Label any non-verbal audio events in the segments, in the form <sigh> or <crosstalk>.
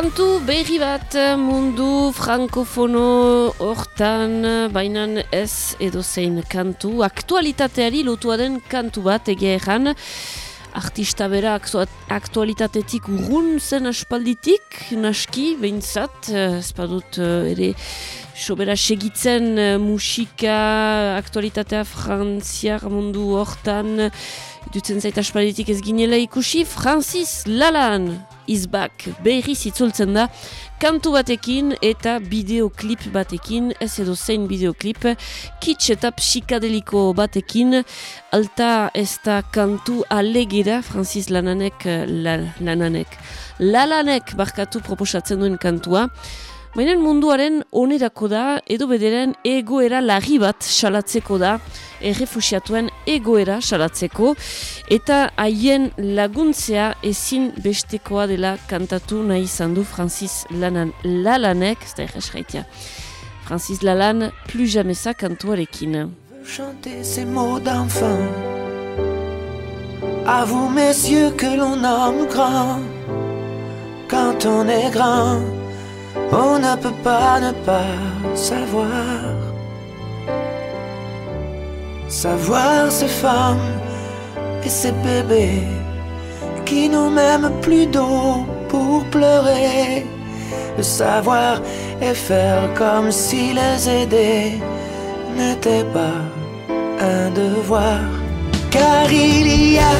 Kantu berri bat mundu frankofono hortan, bainan ez edo zein kantu, aktualitateari lotua den kantu bat egia erran, artista bera aktualitatetik urrun zen aspalditik, naski, behintzat, ez badut eh, ere sobera segitzen musika aktualitatea frantziar mundu hortan, dutzen zait aspalditik ez ginela ikusi, Francis Lalan izbak berri zitzultzen da, kantu batekin eta bideoklip batekin, ez edo zein bideoklip, kits eta psikadeliko batekin, alta ez da kantu alegera, Francis Lananek, la, Lananek, Lalanek barkatu proposatzen duen kantua, Baina munduaren onerako da, edo bederen egoera lagi bat salatzeko da, errefusiatuen egoera salatzeko, eta haien laguntzea ezin bestekoa dela kantatu nahi izan du Francis Lanan Lalanek, ez da erresreitia. Francis Lalan, plus jamesa kantuarekin. Chanter ces mots d'enfant À vous messieurs que l'on nomme grand Quand on est grand On ne peut pas ne pas savoir. Savoir ces femmes et ces bébés qui n'ont même plus d'eau pour pleurer. Le savoir et faire comme si les aider n'était pas un devoir. Car il y a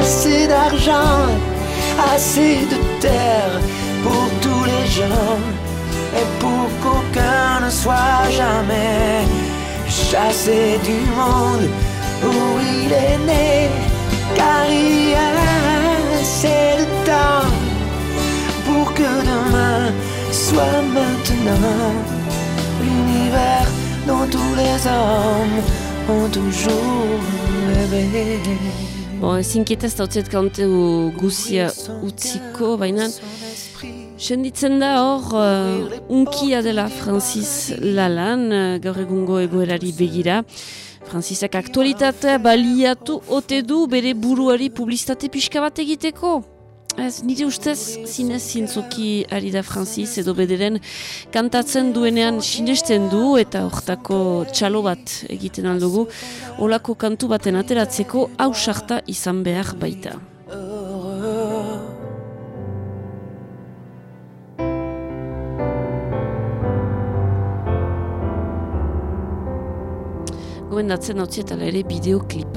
assez d'argent, assez de terre et pour qu'aucun ne soit jamais chassé du monde où il est né. Car il y a assez de temps pour que demain soit maintenant l'univers dont tous les hommes ont toujours rêvé. Bon, ezin kietaz tautzet kantu guzia utziko, baina senditzen da hor uh, unkia dela Francis Lalan, uh, gaur egungo egoerari begira. Francisak aktualitatea baliatu ote du bere buruari publizitate pixka bat egiteko. Ez, nire ustez zinez zintzoki ari da Francis edo bederen kantatzen duenean sinesten du eta hortako txalo bat egiten aldugu olako kantu baten ateratzeko hausarta izan behar baita. Gomendatzen hau ere bideoklipa.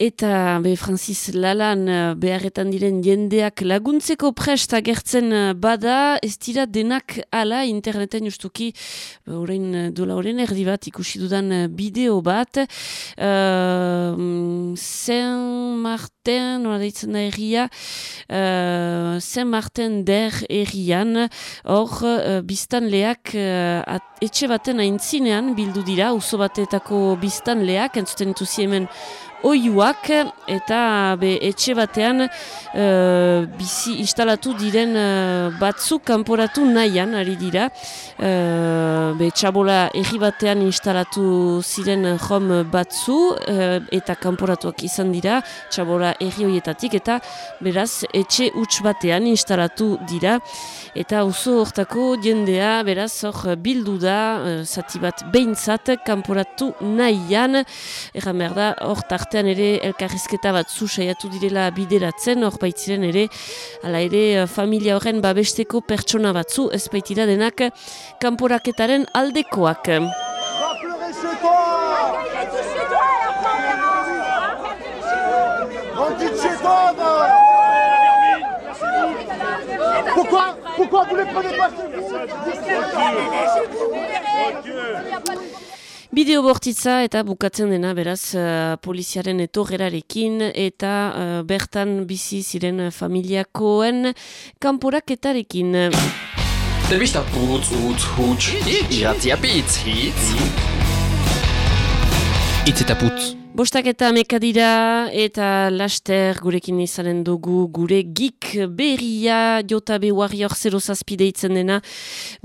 Eta be Francis Lalan eh, beharretan diren jendeak laguntzeko prest agertzen eh, bada, ez dira denak ala interneten justuki, orain eh, dola horren erdi bat ikusi dudan bideo bat, uh, Saint Martin, nola deitzen da erria, uh, Saint Martin der errian, hor uh, biztan leak uh, etxe baten aintzinean bildu dira, uso batetako biztan leak, entzuten entuzi hemen oiuak eta be, etxe batean uh, bizi instalatu diren uh, batzuk kanporatu nahian ari dira. Uh, be, txabola erri batean instalatu ziren jom batzu eta kanporatuak izan dira txabola erri hoietatik eta beraz etxe huts batean instalatu dira eta oso hortako jendea beraz hor bildu da uh, zati bat behintzat kanporatu nahian erran behar da hor artean ere elkarrizketa bat zu saiatu direla bideratzen, hor baitziren ere, ala ere eh, familia horren babesteko pertsona batzu, ez baitira denak kanporaketaren aldekoak. Pourquoi Pourquoi vous les prenez pas Bideo bortitza eta bukatzen dena beraz uh, poliziaren etorrerarekin eta uh, bertan bizi ziren familiakoen kanporaketarekin. Telebista putz, utz, huts, iratzia pitz, hitz. Itz eta putz. Bostak eta mekadira eta laster gurekin izanen dugu gure gik berria jota be warrior zero zazpide itzen dena.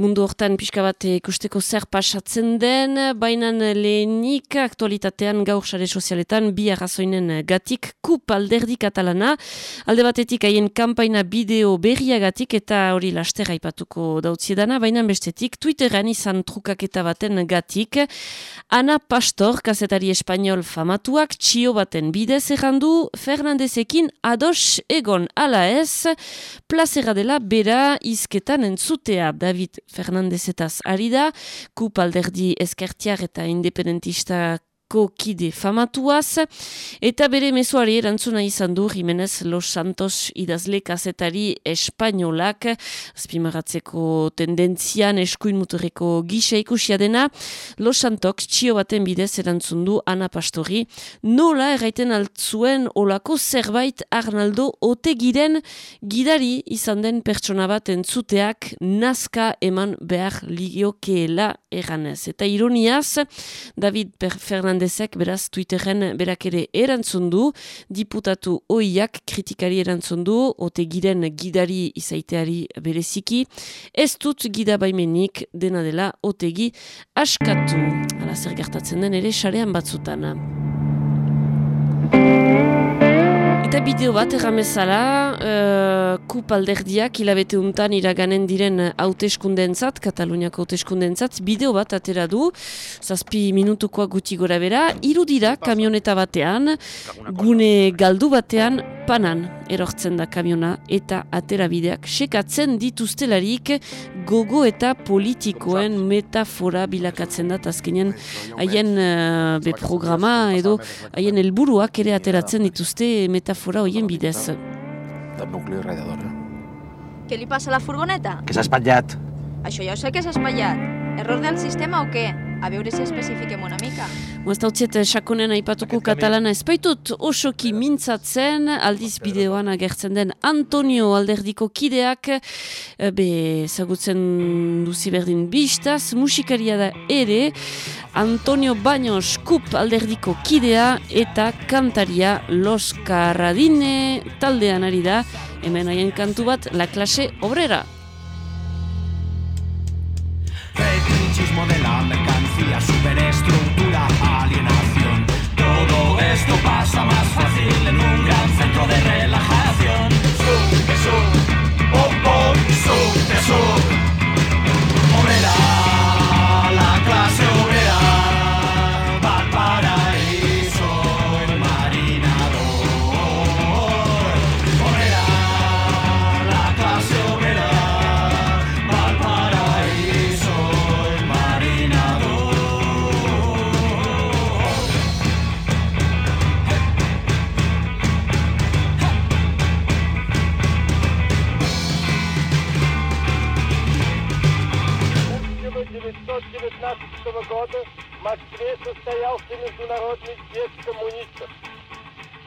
Mundu hortan pixka bat ikusteko zer pasatzen den bainan lehenik aktualitatean gaur sare sozialetan bi arrazoinen gatik kup alderdi katalana. Alde batetik haien kampaina bideo berria gatik eta hori laster haipatuko dautziedana bainan bestetik twitteran izan trukaketa baten gatik. Ana Pastor, kazetari espanol fama famatuak txio baten bidez errandu Fernandezekin ados egon. Ala ez plazera dela bera izketan entzutea. David Fernandezetaz ari da, kup alderdi eskertiar eta independentista kide famatuaz, eta bere mesuari erantzuna izan du Jimenez Los Santos idazle kazetari espainolak, azpimaratzeko tendentzian eskuin muturreko gisa ikusia dena, Los Santos txio baten bidez erantzun du Ana Pastori, nola erraiten altzuen olako zerbait Arnaldo Otegiren? Gidari izan den pertsona bat entzuteak nazka eman behar ligiokeela erranez. Eta ironiaz, David Fernandez Fernandezek beraz Twitterren berak ere erantzun du, diputatu oiak kritikari erantzun du, ote giren gidari izaiteari bereziki, ez dut gida baimenik dena dela otegi askatu. Hala zer gertatzen den ere sarean batzutan. Eta bideo bat erramezala, uh, kup alderdiak hilabete untan iraganen diren hauteskundentzat, Kataluniako hauteskundentzat, bideo bat atera du, zazpi minutukoa guti gora bera, irudira kamioneta batean, gune galdu batean, panan erortzen da kamiona eta atera bideak sekatzen dituztelarik gogo eta politikoen metafora bilakatzen da, azkenean haien uh, programa edo haien helburuak ere ateratzen dituzte metafora metafora hoien bidez. Del nucli radiador. Què li passa a la furgoneta? Que s'ha espatllat. Això ja ho sé que s'ha espatllat. Error del sistema o què? A veure si especifiquem una mica. Moazta utziet, sakonen aipatuko katalana espaitut osoki mintzatzen, aldiz bideoan agertzen den Antonio alderdiko kideak, eh, be, zagutzen duzi berdin bistaz, musikaria da ere, Antonio Baños Kup alderdiko kidea eta kantaria Los Carradine taldean ari da, hemen haien kantu bat, La Clase Obrera. Mercancía, superestructura, alienación. Todo esto pasa más fácil en un gran centro de relajación. Года в Москве состоялся Международный съезд коммунистов.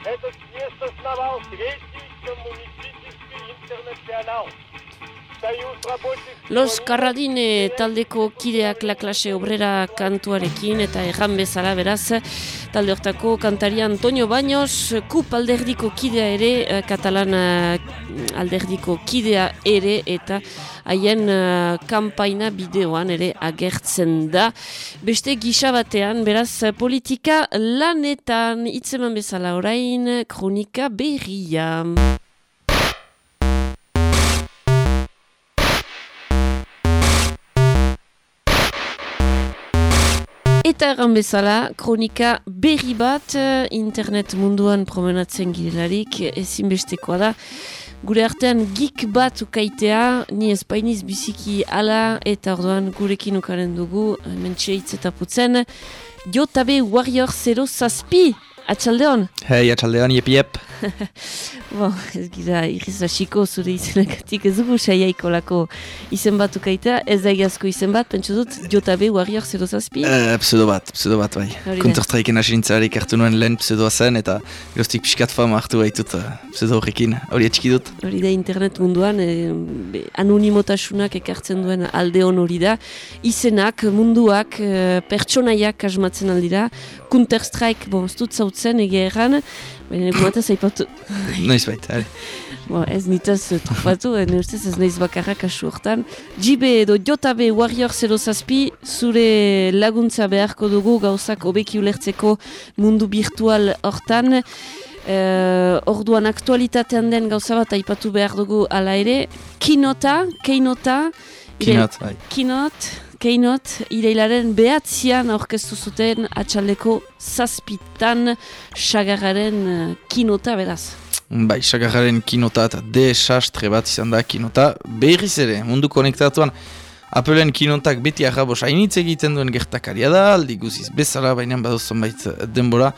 Этот съезд основал Третий коммунистический интернационал. Los Carradine taldeko kideak la klase obrera kantuarekin eta erran bezala beraz talde hortako kantaria Antonio Baños kup alderdiko kidea ere eh, katalan eh, alderdiko kidea ere eta haien uh, kampaina bideoan ere agertzen da. Beste gisa batean, beraz, politika lanetan itzeman bezala orain, kronika berria. Eta erran bezala, kronika berri bat, internet munduan promenatzen girelarik, ezinbestekoa da. Gure artean gik bat ukaitea, ni espainiz biziki ala eta orduan gurekin ukaren dugu, mentxe hitz eta putzen, Jotabe Warrior Zero Zazpi Atxaldeon? Hei, atxaldean, jep, jep. <laughs> Bo, ez gira irriz hasiko zure izenagatik ez dugu saiaiko lako izen batu kaita, ez da egazko izen bat, pentsu dut, JB Warrior 07? Uh, pseudo bat, pseudo bat, bai. Counter-Strikean asintzarek hartu nuen lehen pseudoa zen, eta geroztik pixkat fama hartu baitut uh, pseudo horrekin. Hori etxiki dut. Hori da internet munduan, e, be, anonimotasunak ekartzen duen alde hon hori da. Izenak, munduak, e, pertsonaiak asmatzen aldira. Counter-Strike, bon, ez dut zautzen egia erran, baina <coughs> egun zaipatu. Noiz bait, hori. Bo, ez nitaz eh, trufatu, ne ustez ez naiz bakarra kasu hortan. JB edo JB Warrior 07 zure laguntza beharko dugu gauzak hobeki ulertzeko mundu virtual hortan. Eh, orduan aktualitatean den gauza bat aipatu behar dugu ala ere. Kinota, keinota. Kinot, bai. Kinot, keinot, ireilaren behatzian aurkeztu zuten atxaldeko zazpitan sagarraren eh, kinota beraz. Bai, sagarraren kinota eta desastre bat izan da kinota. Berriz ere, mundu konektatuan, Appleen kinotak beti arrabos hainitz egiten duen gertakaria da, aldi guziz bezala, baina badu zonbait denbora,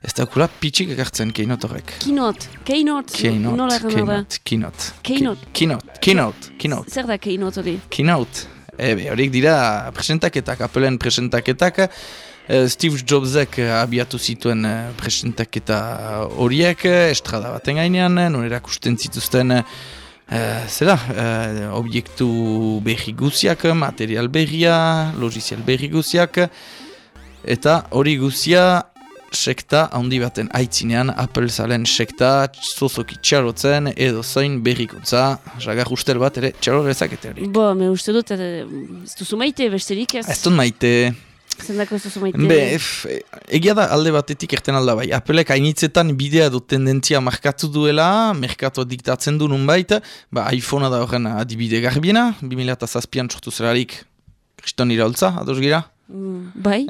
ez dakula pitxik ekartzen kinot horrek. Kinot, keinot, da? keynote, keynote. Keynote. Keynote, keynote, keynote. Zer da keinot hori? Ebe, horiek dira presentaketak, Appleen presentaketak. Eh, Steve Jobsek eh, abiatu zituen eh, presentaketa horiek, eh, estrada baten gainean, eh, non erakusten zituzten eh, zera, eh, objektu berri guziak, material berria, logizial berri guziak, eta hori guzia sekta handi baten aitzinean, Apple zalen sekta zozoki txarotzen edo zain berrikuntza, jagar ustel bat ere txaro gezakete hori. Bo, me uste dut, ez duzu maite besterik ez? Ez dut maite, Zendako ez duzu maite? Be, ef, egia da alde batetik erten alda bai. Appleek hainitzetan bidea du tendentzia markatu duela, merkatoa diktatzen du nunbait, ba iPhonea da horren adibide garbiena, 2007an sortu zelarik kriston iraultza, ados gira? Mm, bai?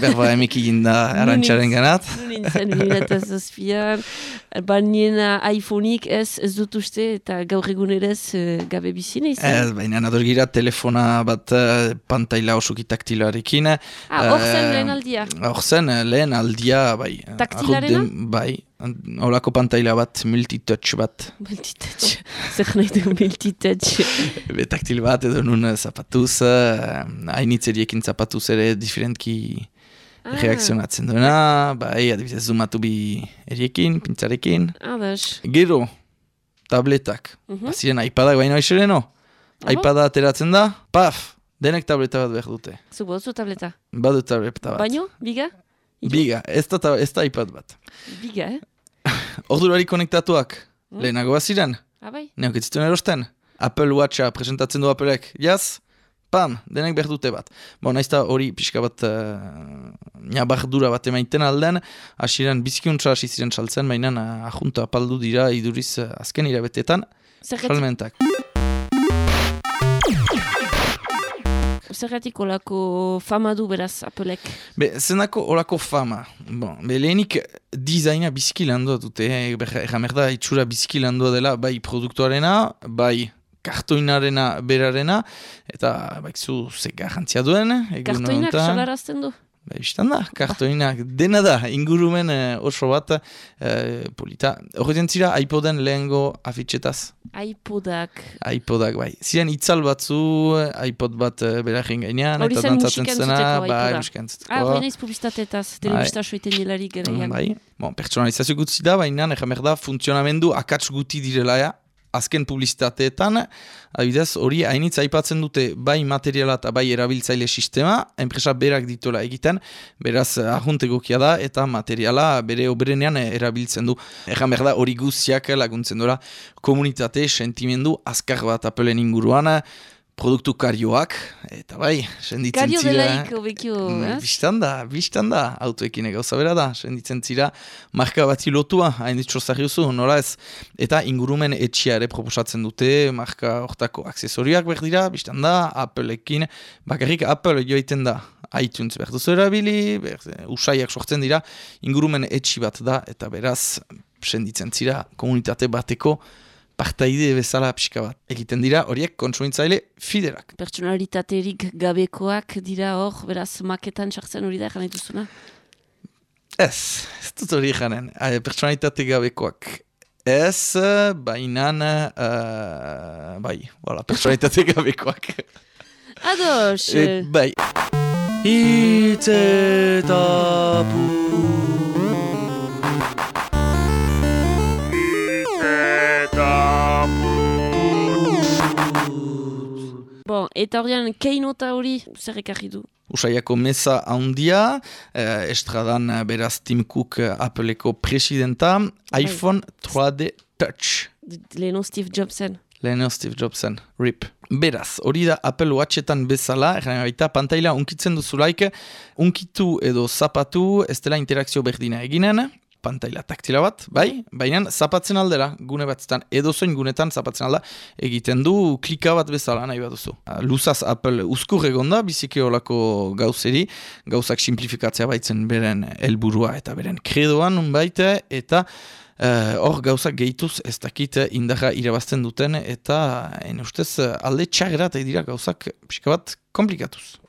Berba emek egin da arantxaren <laughs> ganat. Nintzen, bineta zazpian, baina iPhoneik ez, ez dut uste, eta gaur egunerez eh, gabe bizine izan. Ez, baina ados gira telefona bat uh, pantaila osoki taktilarekin. ah, hor zen eh, lehen aldia. Hor zen, eh, lehen aldia, bai. Taktilarena? Bai, holako pantaila bat, multitouch bat. Multitouch. <laughs> Zer nahi du multitouch. <laughs> Be, taktil bat edo nun eh, zapatuz, uh, hainitzeriekin zapatuz ere diferentki Ah. reakzionatzen duena, bai, adibidez zoomatu bi eriekin, pintzarekin. Adas. Gero, tabletak, Mhm. baziren iPadak baino esereno, Ah, iPada ateratzen da, paf, denek tableta bat behar dute. Zuk baduzu tableta. Badu tableta bat. Baino, biga? Biga, ez da, ta- ez da iPad bat. Biga, eh? Ordurari konektatuak, Mm. lehenago baziren, Abai? neok ez zituen erosten. Apple Watcha presentatzen du Appleek, jaz, pam, denek behar dute bat. Bo, naizta hori pixka bat uh, nabardura bat emaiten alden, hasiran bizkiuntza hasi ziren saltzen, baina uh, ajunta apaldu dira iduriz uh, azken irabetetan, Zergatik, zergatik olako fama du beraz Applek. Be, zenako olako fama. Bon, be, lehenik dizaina biziki landua dute, eh? Erramer da itxura biziki landua dela, bai produktuarena, bai kartoinarena berarena, eta baizu ze garrantzia duen. Kartoinak honetan. salarazten du. Ba, bistan da, kartoinak, dena da, ingurumen eh, oso bat, eh, polita. Horretzen zira, iPoden lehengo afitxetaz, iPodak. iPodak, bai. Ziren itzal batzu, eh, iPod bat uh, berajin gainean, Hori eta zen dantzatzen musika zena, bai, iPoda. musika entzuteko. Ah, hori naiz publizitateetaz, telebista soiten nilarik garaian. Bai, bon, pertsonalizazio gutzi da, baina ejamer da funtzionamendu akats guti direla ja, azken publizitateetan, adibidez, hori hainitz aipatzen dute bai materiala eta bai erabiltzaile sistema, enpresa berak ditola egiten, beraz ahunte gokia da eta materiala bere oberenean erabiltzen du. Ejan behar da hori guztiak laguntzen dola komunitate, sentimendu, azkar bat apelen inguruan, produktu karioak, eta bai, senditzen Kario zira. obekio, Mm? Bistan da, bistan da, autoekin gauza bera da, senditzen zira, marka bati lotua, hain ditxo zarriuzu, nola ez, eta ingurumen etxia ere proposatzen dute, marka hortako aksesoriak behar dira, bistan da, Appleekin, bakarrik Apple joiten da, iTunes behar duzu erabili, behar, usaiak sortzen dira, ingurumen etxi bat da, eta beraz, senditzen zira, komunitate bateko, partaide bezala pixka bat. Egiten dira horiek kontsumitzaile fiderak. Pertsonalitaterik gabekoak dira hor, beraz maketan sartzen hori da, egan dituzuna. Ez, ez dut hori. Eh, Pertsonalitate gabekoak. Ez, eh, bainan, uh, bai, voilà, <laughs> pertsonalitate gabekoak. Ados, eh, bai. Hitz eta bon, eta horrean keinota hori zer ekarri du? Usaiako meza handia, eh, estradan eh, beraz Tim Cook eh, Appleko presidenta, iPhone 3D Touch. Leno Steve Jobsen. Leheno Steve Jobsen, RIP. Beraz, hori da Apple Watchetan bezala, erran baita, pantaila unkitzen duzulaik, unkitu edo zapatu, ez dela interakzio berdina eginen, pantaila taktila bat, bai, baina zapatzen aldera, gune batzetan, edo zoin gunetan zapatzen alda, egiten du klika bat bezala nahi bat duzu. Ah, Luzaz Apple uzkur egonda, biziki olako gauzeri, gauzak simplifikatzea baitzen beren helburua eta beren kredoan, baita, eta Eh, hor gauzak gehituz ez dakit indarra irabazten duten eta en ustez alde txagra eta dira gauzak pixka bat komplikatuz.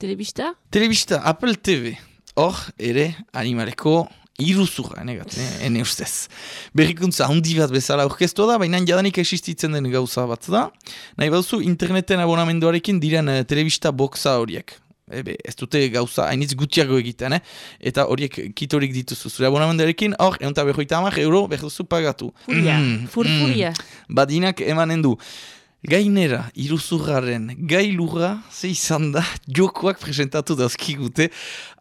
Telebista? Telebista Apple TV, hor ere animaleko iruzura, enegat, ene ustez. Berrikuntza handi bat bezala aurkeztu da, baina jadanik existitzen den gauza bat da. Nahi baduzu interneten abonamenduarekin diren eh, telebista boxa horiek. Ebe, ez dute gauza hainitz gutxiago egiten, eh? eta horiek kitorik dituzu. Zure abonamenduarekin, hor, egun eta euro behar duzu pagatu. Furia, Mm, furfuria. Badinak emanen du. Gainera, iruzurraren gailurra, ze izan da, jokoak presentatu dauzkigute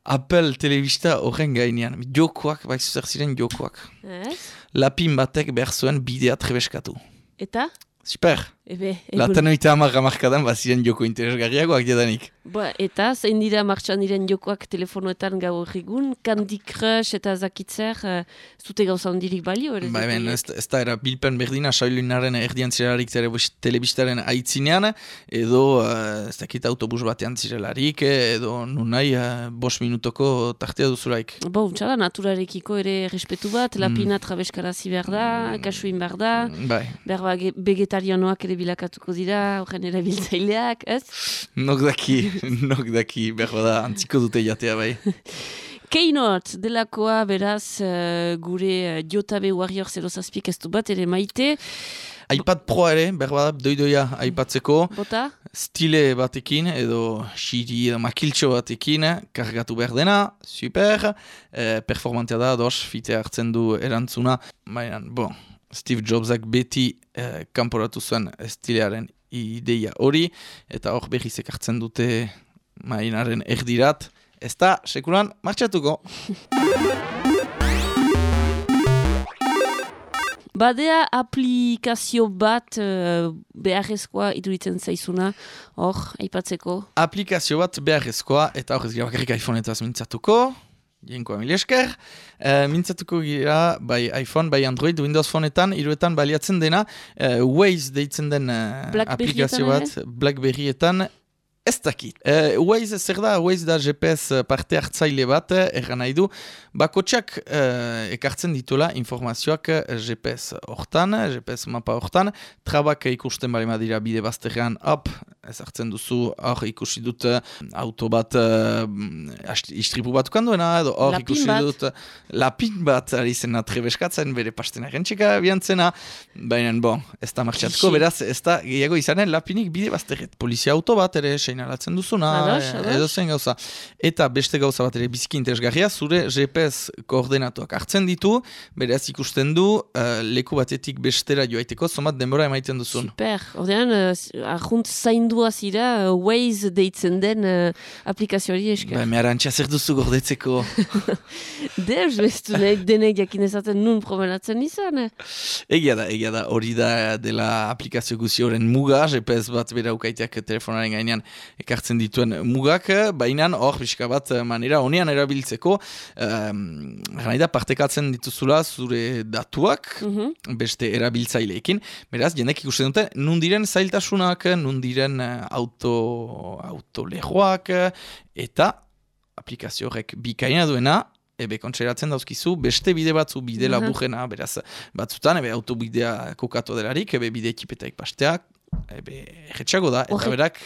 Apple telebista horren gainean. Jokoak, bai zuzer ziren jokoak. Ez? Lapin batek behar zuen bidea trebeskatu. Eta? Super! Ebe, egun. Latanoita amarra markadan baziren joko interesgarriagoak jadanik. Ba, eta zein dira martxan diren jokoak telefonoetan gaur egun, Candy Crush eta zakitzer, uh, zute gauza handirik balio, ere? Ba, hemen, ez, ez da era bilpen berdina, saulinaren erdian zirelarik telebistaren aitzinean, edo uh, ez dakit autobus batean zirelarik, eh, edo nun nahi uh, bos minutoko tartea duzulaik. Bo, untxala, naturarekiko ere respetu bat, lapina trabeskarazi behar da, kasuin behar da, Bai, behar ba, ge- vegetarianoak ere bilakatuko dira, horren erabiltzaileak, ez? nok daki, <laughs> nok daki, behar da, antziko dute jatea bai. <laughs> Keynote delakoa beraz eh, gure uh, Jotabe Warrior 07 ez du bat ere maite, iPad Pro ere, behar da, doidoia aipatzeko, bota? stile batekin, edo xiri edo makiltxo batekin, kargatu behar dena, super, eh, performantea da, dos, fite hartzen du erantzuna, baina, bon, Steve Jobsak beti eh, kanporatu zuen stilearen ideia hori, eta hor berriz ekartzen dute mainaren erdirat, ez da, sekulan, martxatuko. <laughs> Badea aplikazio bat uh, beharrezkoa iduritzen zaizuna, hor, aipatzeko. aplikazio bat beharrezkoa, eta hor ez gira bakarrik iPhone-etaz mintzatuko, jenkoa mil esker, e, mintzatuko gira bai iPhone, bai Android, Windows Phoneetan, iruetan baliatzen dena, e, Waze deitzen den e, aplikazio bat, Blackberryetan, ez dakit. E, Waze zer da, Waze da GPS parte hartzaile bat, erran nahi du, bakotxak e, ekartzen ditula informazioak GPS hortan, GPS mapa hortan, trabak ikusten bali dira bide bazterrean, hop, ez hartzen duzu, hor ikusi dut auto bat uh, istripu bat duena, edo hor ikusi bat. dut lapin bat ari zena trebeskatzen, bere pastenaren txeka biantzena, baina bon, ez da martxatko, beraz, ez da gehiago izanen lapinik bide bazterret. Polizia auto bat ere seinalatzen duzuna, eh, edo zen gauza. Eta beste gauza bat ere biziki interesgarria, zure GPS koordenatuak hartzen ditu, beraz ikusten du, eh, leku batetik bestera joaiteko, zomat denbora emaiten duzun. Super, ordean, uh, arjunt zaindua zira, uh, Waze deitzen den uh, aplikazioari esker. Ba, meharantxa zer duzu gordetzeko. <laughs> Deus, bestu denek jakin ezaten nun promenatzen izan, eh? Egia da, egia da, hori da dela aplikazio guzi horren muga, GPS bat bera ukaiteak telefonaren gainean ekartzen dituen mugak, baina hor pixka bat manera honean erabiltzeko, um, da partekatzen dituzula zure datuak, Mhm. beste erabiltzaileekin, beraz, jendek ikusten dute, nun diren zailtasunak, nun diren eh, auto, autolejoak, eh, eta aplikazio horrek bikaina duena, ebe kontseratzen dauzkizu, beste bide batzu bide Mhm. laburrena, beraz, batzutan, ebe autobidea kokatu delarik, ebe bide ekipetaik pasteak, ebe erretxago da, eta berak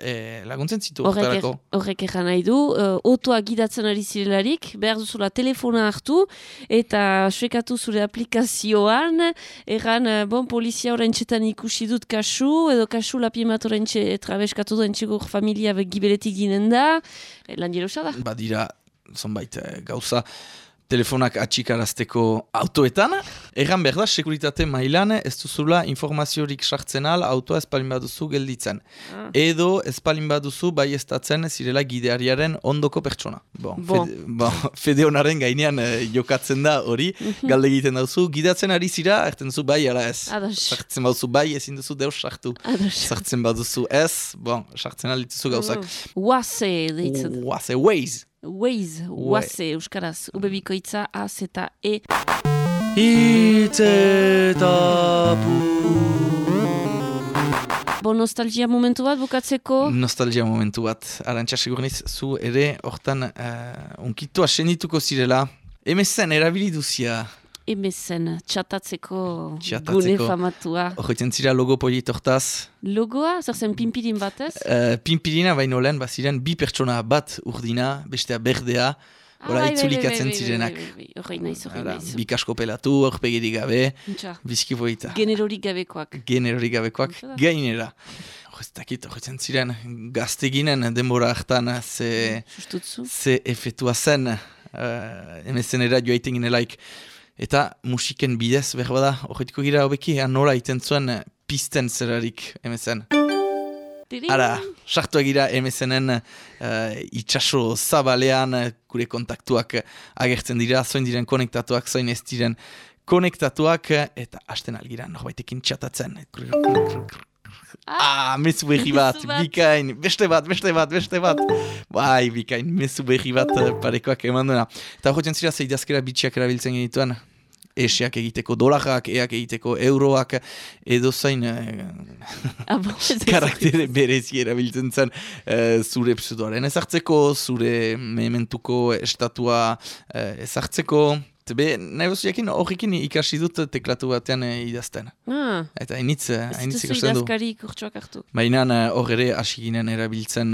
e, laguntzen zitu horretarako. horrek egan nahi du, uh, otoa gidatzen ari zirelarik, behar duzula telefona hartu, eta suekatu zure aplikazioan, egan, uh, bon, polizia horrein txetan ikusi dut kasu, edo kasu lapiemat horrein txe, trabeskatu duen txegur familia giberetik ginen da, e, lan da. badira zonbait eh, gauza telefonak atxikarazteko autoetan. Erran behar da, sekuritate mailan ez duzula informaziorik sartzen al autoa espalin baduzu gelditzen. Ah. Edo espalin baduzu bai zirela gideariaren ondoko pertsona. Bon, Bon. Fede, bon, fede honaren gainean eh, jokatzen da hori, galde egiten dauzu, gidatzen ari zira, erten duzu bai, ala ez. Ados. Sartzen baduzu bai, ezin duzu deus sartu. Sartzen baduzu ez, bon, sartzen alituzu gauzak. Uaze, deitzen. Ua, ze Waze. Waze, uaze, euskaraz, ubebikoitza, A, Z, E. Bo, nostalgia momentu bat bukatzeko. Nostalgia momentu bat. Arantxa segurniz, zu ere, hortan, uh, unkitua senituko zirela. Emezen, erabili duzia. Emezen, txatatzeko, Txatatzeko. gune famatua. Horretzen zira logo polit hortaz. Logoa, zer zen pimpirin batez? Uh, Pimpirina baino lehen, baziren bi pertsona bat urdina, bestea berdea. Ah, Ora bai, bai, itzulikatzen bai, bai, zirenak. bai, bai. Horrei naiz, horrei naiz. bi kasko pelatu, horpegirik gabe, Ntxa, bizki boita. Generorik gabekoak. generorik gabekoak gainera. Ez dakit, horretzen ziren, gazteginen denbora hartan ze, Sustutzu? ze efetua zen, uh, emezen eradio aiten ginelaik. Eta musiken bidez, behar bada, horretiko gira hobeki, nola iten zuen eh, pisten zerarik emezen. Ara, sartu egira emezenen uh, itxaso zabalean eh, gure kontaktuak eh, agertzen dira, zoin diren konektatuak, zoin ez diren konektatuak, eh, eta hasten algira norbaitekin txatatzen. Ah, mezu berri bat, bikain, beste bat, beste bat, beste bat. Bai, bikain, mezu berri bat eh, parekoak eman duena. Eta horretzen zira, zeidazkera bitxiak erabiltzen genituen, esiak egiteko dolarrak, eak egiteko euroak, edo zain eh, Ah, <laughs> ez- karaktere berezi erabiltzen zen eh, zure pseudoaren ezartzeko, zure mementuko estatua eh, ezartzeko. Be, nahi jakin horrekin ikasi dut teklatu batean eh, idazten. Ah, Eta hainitz, ez hainitz duzu ikasten du. idazkari kurtsuak hartu. Baina hor ere hasi ginen erabiltzen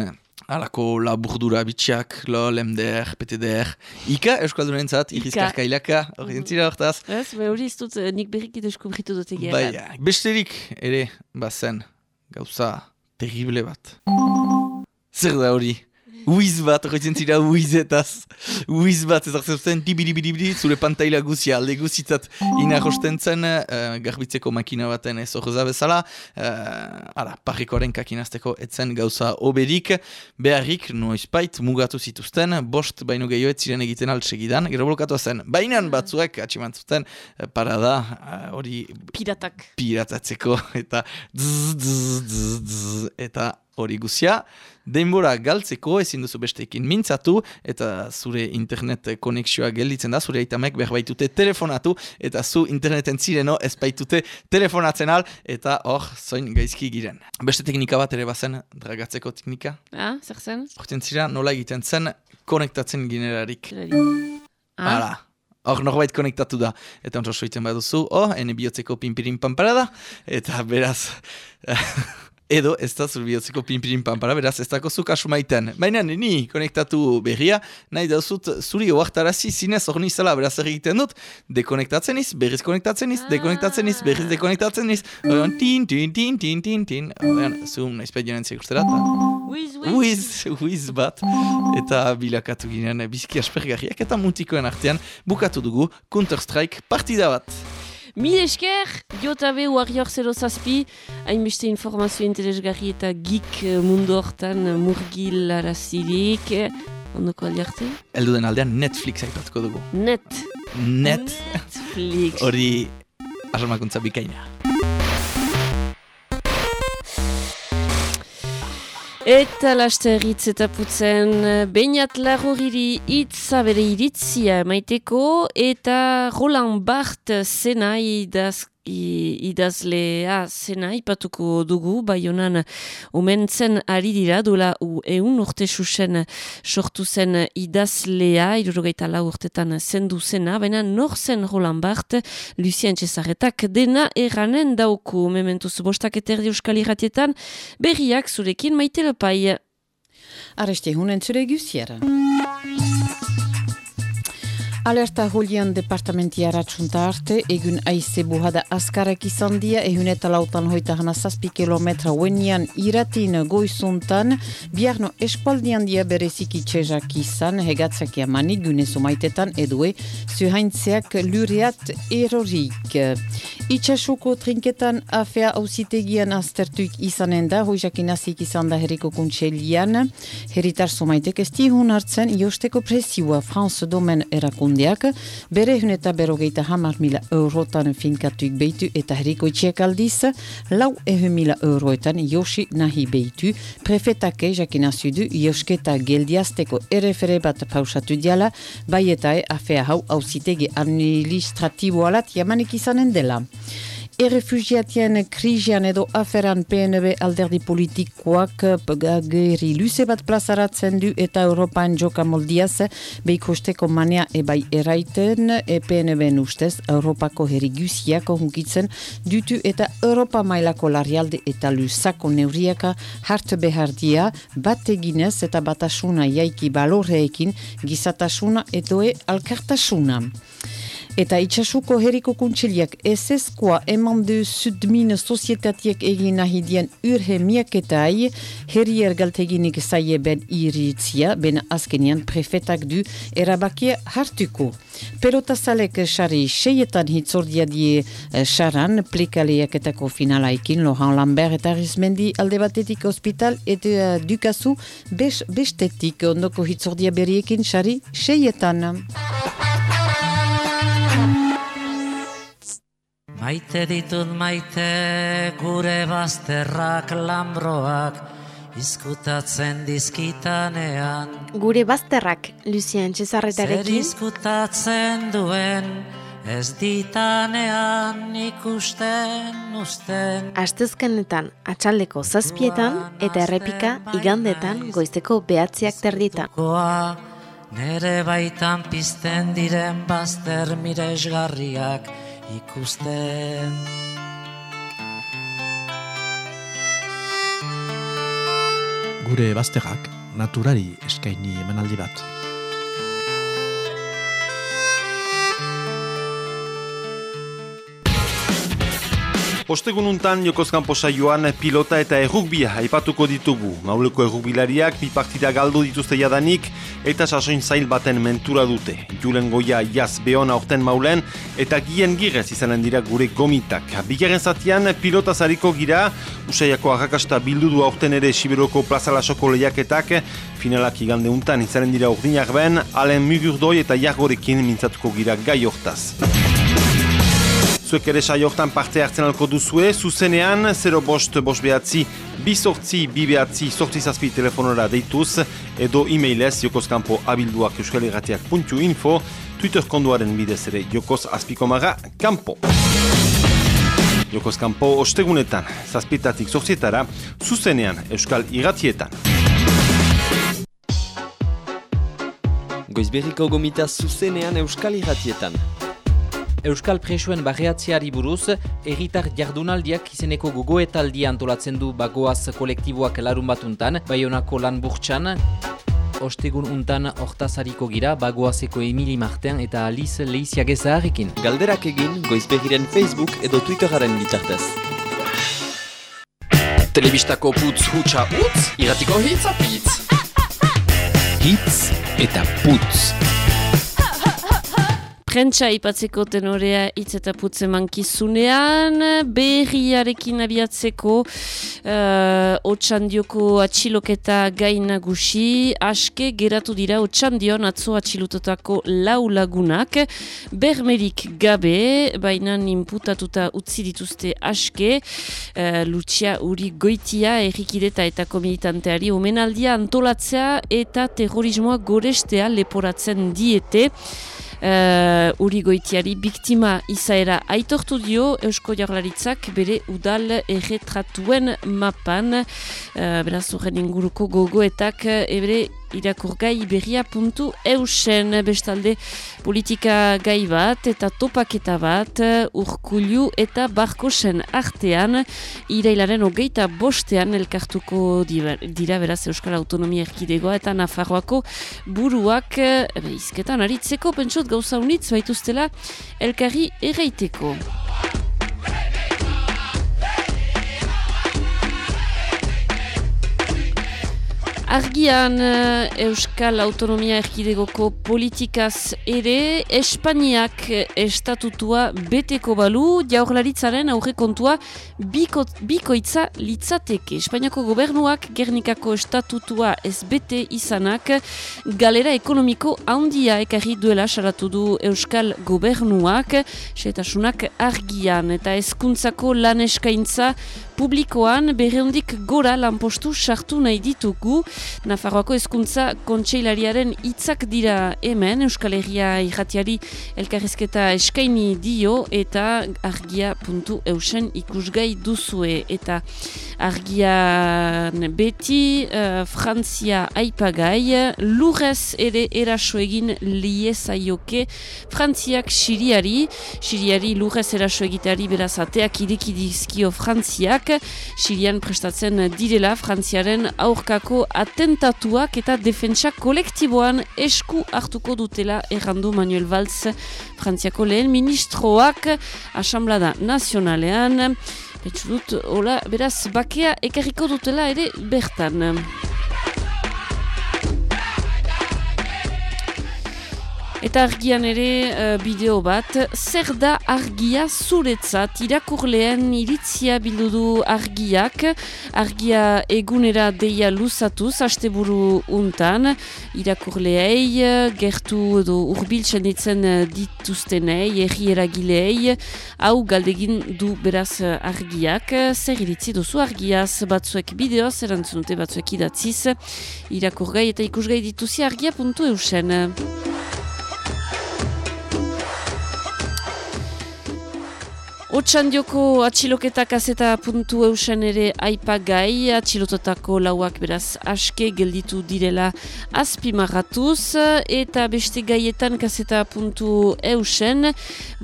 alako laburdura bitxak, lol, MDR, PTDR. Ika euskaldunen zat, irrizkarkailaka, horretzen zira hortaz. Ez, be hori ez dut, eh, nik berriki deskubritu dut egia. Bai, eh, besterik ere bazen gauza terrible bat. Zer da hori? Wiz bat, horretzen zira wizetaz. Wiz bat, ez hartzen zuten, dibidi-bidi-bidi, zure pantaila guzia, alde guzitzat inarrosten zen, eh, garbitzeko makina baten ez horreza bezala, uh, ara, parrikoaren kakinazteko etzen gauza oberik, beharrik, noizbait, mugatu zituzten, bost baino gehiago ez ziren egiten altsegidan, gero blokatu zen. Baina batzuek, atximan zuten, eh, parada, eh, hori Piratak. piratatzeko eta dzz, dzz, dzz, dzz, eta hori guzia. Denbora galtzeko ezin duzu besteekin mintzatu eta zure internet konexioa gelditzen da, zure aitamek behar baitute telefonatu eta zu interneten zireno ez baitute telefonatzen al eta hor zoin gaizki giren. Beste teknika bat ere bazen dragatzeko teknika. Ah, zer zen? Horten zira nola egiten zen konektatzen ginerarik. Ah, Hala. Hor norbait konektatu da. Eta ontsa soiten baduzu, oh, ene bihotzeko pimpirin pampara da. Eta beraz, <laughs> edo ez da zure bihotzeko pimpirin pampara, beraz ez dako zu kasu maiten. Baina ni konektatu berria, nahi dauzut zuri oartarazi zinez hor nizela, beraz egiten dut, dekonektatzen iz, berriz konektatzen iz, dekonektatzen iz, berriz dekonektatzen iz. Oian, tin, tin, tin, tin, tin, tin. Oian, zu, nahiz pet joan. Wiz, wiz. Wiz, wiz bat, eta bilakatu ginen bizki aspergarriak eta mutikoen artean bukatu dugu Counter-Strike partida bat. Mil esker, JB Warrior 0 zazpi, hainbeste informazio interesgarri eta geek eh, mundu hortan eh, murgil arazirik. Ondoko aldi arte? Eldu den aldean Netflix aipatuko dugu. Net. Net, Netflix. hori asamakuntza bikaina. Eta laster hitz eta putzen bainat laguriri hitza bere iritzia maiteko eta Roland Barth zena idaz i, idazlea zena ipatuko dugu, bai honan omentzen ari dira, dola u eun urte susen sortu zen idazlea, irurogeita lau urtetan zendu zena, baina nor zen Roland Bart, Lucien Cesaretak dena erranen dauku, mementuz bostak eterdi euskal irratietan, berriak zurekin maite lepai. Arreste hunen zure guziera. Alerta holian departamentia ratxunta arte, egun aize buhada askarek izan dia, ehun eta lautan hoita hana zazpi kilometra wenian iratin goizuntan, biarno eskualdian dia bereziki txezak izan, hegatzak jamani gune sumaitetan edue, zuhaintzeak luriat erorik. Itxasuko trinketan afea ausitegian aztertuik izanen da, hoizakin azik izan da herriko kuntselian, herritar sumaitek ez tihun hartzen josteko presioa France Domen erakundeak, bere ehun eta berogeita hamar mila eurotan finkatuik beitu eta herriko itxiek aldiz, lau ehun mila euroetan josi nahi beitu, prefetake jakinazu du josketa geldiazteko errefere bat pausatu diala, bai eta e afea hau hauzitegi administratiboalat jamanik izanen dela. Errefugiatien krizian edo aferan PNB alderdi politikoak gageri luze bat plazaratzen du eta Europan joka moldiaz beikosteko manea ebai eraiten e PNB ustez Europako herri guziak hunkitzen dutu eta Europa mailako larrialde eta luzako neuriaka hart behardia bat eginez eta batasuna jaiki balorreekin gizatasuna edoe alkartasuna. Eta itxasuko herriko kuntsiliak eseskoa eman du sudmin sozietatiek egin nahi dien urhe miaketai, herri ergalteginik zaie ben iritzia, ben azkenian prefetak du erabakia hartuko. Pelotazalek xari seietan hitzordia die xaran, plikaleaketako finalaikin, Lohan Lambert eta Rizmendi alde batetik hospital, eta uh, dukazu bes, bestetik ondoko hitzordia berriekin xari seietan. Maite ditut maite gure bazterrak lambroak izkutatzen dizkitanean. Gure bazterrak, Lucien Zer Cesarretarekin, izkutatzen duen ez ditanean ikusten usten. astezkenetan atxaldeko zazpietan eta errepika igandetan goizteko behatziak terditan. Nere baitan pizten diren bazter miresgarriak ikusten. Gure bazterrak naturari eskaini emanaldi bat. Ostegununtan Jokozkan saioan pilota eta errugbia aipatuko ditugu. Mauleko errugbilariak bi partida galdu dituzte jadanik eta sasoin zail baten mentura dute. Julen goia jaz behon aurten maulen eta gien girez izanen dira gure gomitak. Bigarren zatian pilota zariko gira, usaiako arrakasta bildu du aurten ere Siberoko plazalasoko lehiaketak, finalak igande untan izanen dira urdinak ben, alen mugurdoi eta jargorekin mintzatuko gira gai hortaz. Zuek ere saiohtan parte hartzen alko duzue, zuzenean 0 bost bost behatzi, bi sortzi, bi behatzi, sortzi zazpi telefonora deituz, edo e-mailez jokozkampo abilduak euskaliratiak.info, Twitter konduaren bidez ere jokoz azpikomaga kampo. Jokoz kampo ostegunetan, zazpitatik sortzietara, zuzenean euskal iratietan. Goizberriko gomita zuzenean euskal irratietan. Euskal Presuen barreatzeari buruz, erritar jardunaldiak izeneko gogoetaldia antolatzen du bagoaz kolektiboak larun batuntan, Baionako lan burtsan, Ostegun untan hortazariko gira, bagoazeko Emili Marten eta Alice Leizia Gezaharrekin. Galderak egin goizbegiren Facebook edo Twitteraren bitartez. Telebistako putz hutsa utz, iratiko hitz apitz. Hitz eta putz. Prentsa ipatzeko tenorea hitz eta putze mankizunean, berriarekin abiatzeko uh, otxandioko atxiloketa gainagusi, aske geratu dira otxandion atzo atxilutotako lau lagunak, bermerik gabe, baina inputatuta utzi dituzte aske, uh, Lucia Uri Goitia, errikideta eta komilitanteari omenaldia antolatzea eta terrorismoa gorestea leporatzen diete, uri goitiari biktima izaera aitortu dio Eusko Jaurlaritzak bere udal erretratuen mapan. Uh, beraz horren inguruko gogoetak ebere irakurgai berria puntu eusen bestalde politika gai bat eta topaketa bat urkulu eta barkosen artean irailaren hogeita bostean elkartuko dira beraz Euskal Autonomia Erkidegoa eta Nafarroako buruak izketan aritzeko pentsot gauza unitz baituztela elkarri erraiteko. Argian eh, Euskal Autonomia Erkidegoko politikaz ere Espainiak estatutua beteko balu jaurlaritzaren aurre kontua biko, bikoitza litzateke. Espainiako gobernuak Gernikako estatutua ez bete izanak galera ekonomiko handia ekarri duela salatu du Euskal gobernuak setasunak argian eta hezkuntzako lan eskaintza publikoan berreundik gora lanpostu sartu nahi ditugu. Nafarroako hezkuntza kontseilariaren hitzak dira hemen. Euskal Herria irratiari elkarrizketa eskaini dio eta argia puntu eusen ikusgai duzue. Eta argian beti uh, Frantzia aipagai lurrez ere eraso egin liezaioke Frantziak siriari. Siriari lurrez eraso egiteari beraz ateak idikidizkio Frantziak sirian prestatzen direla Frantziaren aurkako atentatuak eta defentsa kolektiboan esku hartuko dutela errandu Manuel Valls Frantziako lehen ministroak asamblada nazionalean Petsu dut, hola, beraz, bakea ekarriko dutela ere bertan. Eta argian ere uh, bideo bat, zer da argia zuretzat? Irakurlean iritzia bildu du argiak, argia egunera deia luzatuz, asteburu untan, irakurleei, gertu edo urbiltzen ditzen dituztenei, erri eragilei, hau galdegin du beraz argiak, zer iritzi duzu argiaz? Batzuek bideoz, erantzunute batzuek idatziz, irakurgai eta ikusgai dituzi argia Otsandioko atxiloketak azeta puntu eusen ere aipagai, atxilototako lauak beraz aske gelditu direla azpimarratuz, eta beste gaietan kaseta puntu eusen,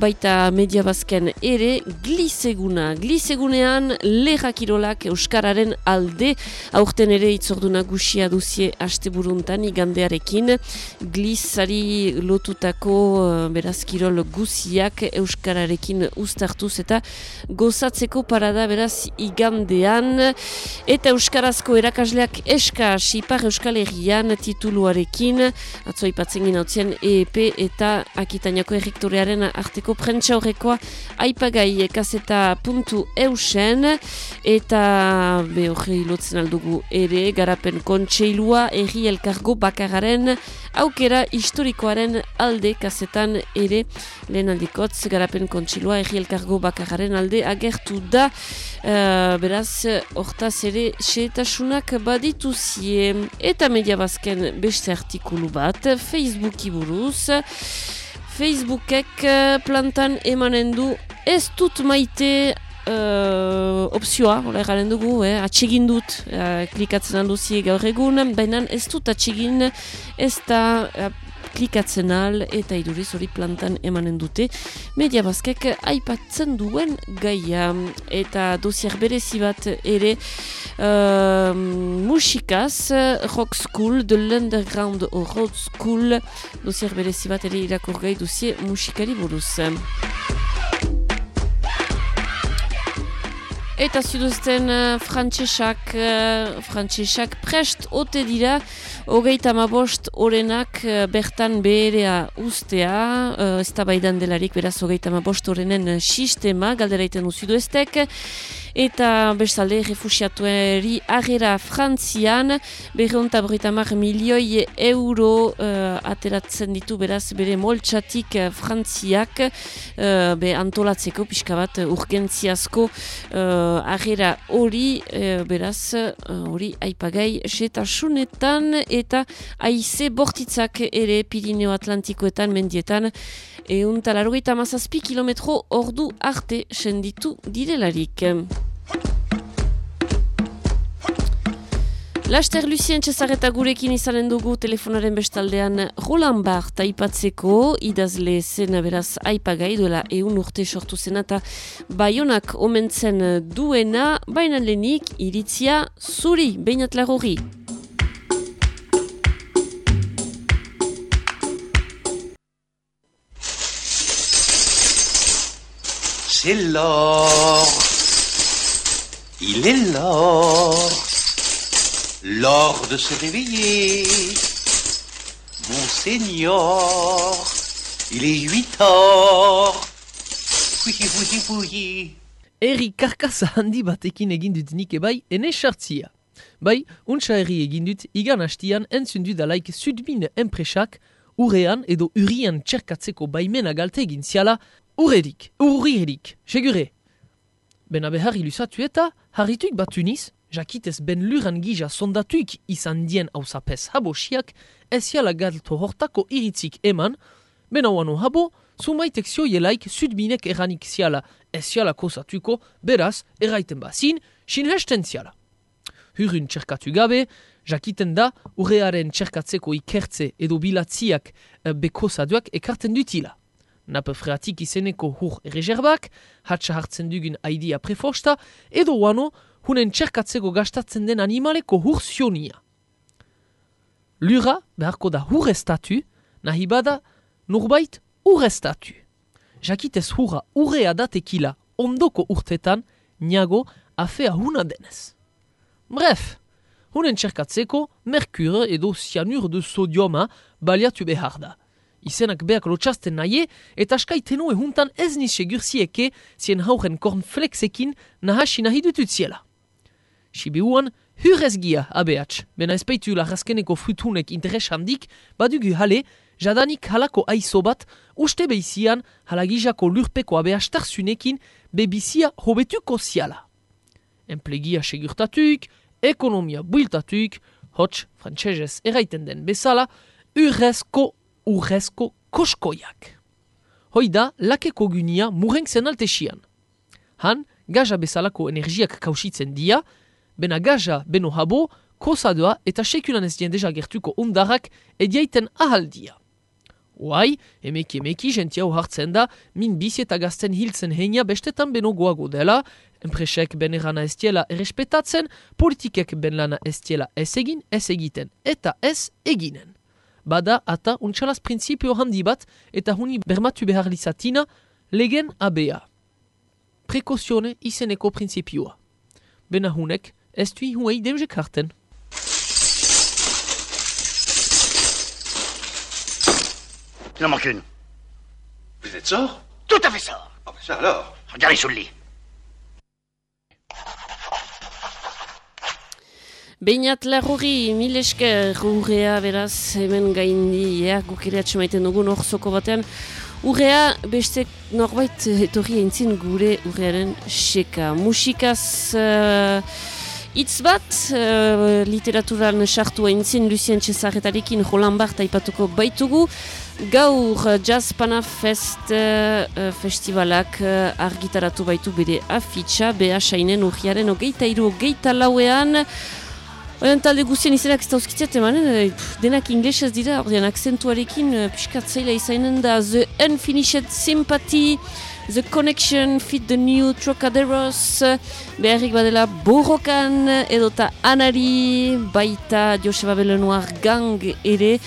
baita media bazken ere gliseguna. Glisegunean lehakirolak euskararen alde, aurten ere itzorduna gusia duzie aste buruntan igandearekin, glisari lotutako beraz kirol guziak euskararekin ustartuz eta gozatzeko parada beraz igandean. Eta Euskarazko erakasleak eska sipar Euskal Herrian tituluarekin atzo ipatzen ginautzen EEP eta Akitainako errektorearen arteko prentsa horrekoa aipagai ekazeta puntu eusen. Eta be hori lotzen aldugu ere garapen kontseilua erri elkargo bakararen aukera historikoaren alde kazetan ere. Lehen aldikotz garapen kontseilua erri elkargo bakararen bakararen alde agertu da. Uh, beraz hortaz ere xeetasunak badituzie. Eta media bazken beste artikulu bat Facebooki buruz. Facebookek eh, plantan emanen du ez dut maite uh, opzioa, hola egaren dugu, eh, atsegin dut, uh, klikatzen handuzi gaur egun, baina ez dut atsegin ez da klikatzen al eta iduriz hori plantan emanen dute. Media bazkek aipatzen duen gaia. Eta dosier berezi bat ere uh, musikaz rock school de l'underground rock school. Dosier berezi bat ere irakur gai duzie musikari buruz Eta ziduzten uh, frantsesak, uh, frantsesak prest ote dira, hogeita ma bost orenak uh, bertan beherea ustea, uh, ez da baidan delarik beraz hogeita ma bost orenen sistema, galdera iten uzidu eta bestalde refusiatueri agera Frantzian, berreunta mar milioi euro uh, ateratzen ditu beraz bere moltsatik uh, Frantziak uh, be antolatzeko pixka bat urgentziazko uh, agera hori beraz hori uh, aipagai setasunetan eta aize bortitzak ere Pirineo Atlantikoetan mendietan eun talarrogeita mazazpi kilometro ordu arte senditu direlarik. Laster Lucien Cesareta gurekin izanen dugu telefonaren bestaldean Roland Bart aipatzeko idazle zen beraz aipagai duela eun urte sortu zen eta baionak omentzen duena, baina lenik iritzia zuri, bainat lagori. C'est l'or, il est l'or. L'heure de se réveiller, mon seigneur, il est huit heures. Oui, oui, oui. Eri karkasa handi batekin egin dut nik ebai ene sartzia. Bai, untsa herri egin dut igan hastian entzun dut alaik sudbin enpresak urrean edo urian txerkatzeko baimena galte egin ziala urrerik, urri segure. Bena behar ilusatu eta harrituik batuniz, jakitez ben luran gija sondatuik izan dien hausapez habo siak, ez jala galto hortako iritzik eman, ben hauano habo, sumaitek zio jelaik sudbinek eranik ziala, ez jala kosatuko, beraz, eraiten bazin, sinhesten ziala. Hurun txerkatu gabe, jakiten da, urrearen txerkatzeko ikertze edo bilatziak e, bekosaduak ekarten dutila. Nape freatik izeneko hur errezerbak, hatsa hartzen dugun aidia prefosta, edo wano, hunen txerkatzeko gastatzen den animaleko hurzionia. Lura beharko da hurrestatu, nahi bada nurbait urrestatu. Jakitez hurra urrea datekila ondoko urtetan, niago afea huna denez. Bref, hunen txerkatzeko merkur edo cyanur de sodioma baliatu behar da. Izenak beak lotxasten nahi eta askai tenue huntan ez nise gursieke zien hauren kornflexekin nahasi nahi dututziela. Sibiuan, hurrez gia abeatx, bena espeitu larrazkeneko frutunek interes handik, badugu hale, jadanik halako aizo bat, uste behizian halagizako lurpeko abeastarzunekin bebizia hobetuko ziala. Enplegia segurtatuik, ekonomia builtatuik, hots, frantsesez eraiten den bezala, urrezko, urrezko koskoiak. Hoi da, lakeko gunia murenk zen altesian. Han, gaja bezalako energiak kausitzen dia, bena gaja beno habo, kosadoa eta sekulan ez dien deja gertuko undarrak ediaiten ahaldia. Uai, emeki emeki jentia hartzen da, min bizi eta gazten hiltzen heina bestetan beno goago dela, enpresek ben erana ez diela errespetatzen, politikek ben lana ez diela ez egin, ez egiten, eta ez eginen. Bada, ata, untxalaz prinsipio handi bat, eta huni bermatu behar lizatina, legen abea. Prekozione izeneko prinsipioa. Bena hunek, ez du huei demje karten. Il en manque une. Vous êtes sort Tout à fait sort. Ah ben ça alors. Regardez sous le lit. Beinat lagurri, mil esker urrea beraz hemen gaindi, ea, guk ere atxemaiten dugun orzoko batean. Urrea beste norbait etorri eintzin gure urrearen seka. Musikaz... Uh, Itz bat, uh, literaturan sartu aintzin Lucien Cesaretarekin Roland Bart aipatuko baitugu. Gaur Jazz Pana Fest uh, festivalak uh, argitaratu baitu bere afitxa, beha sainen urriaren ogeita iru ogeita lauean. Oian talde guztien izanak ez dauzkitziat emanen, denak inglesez dira, ordean akzentuarekin uh, piskat zaila izanen da The Unfinished Sympathy, The Connection, Fit the New, Trocaderos, beharrik badela Borrokan, edota Anari, baita Joseba Belenoir Gang ere,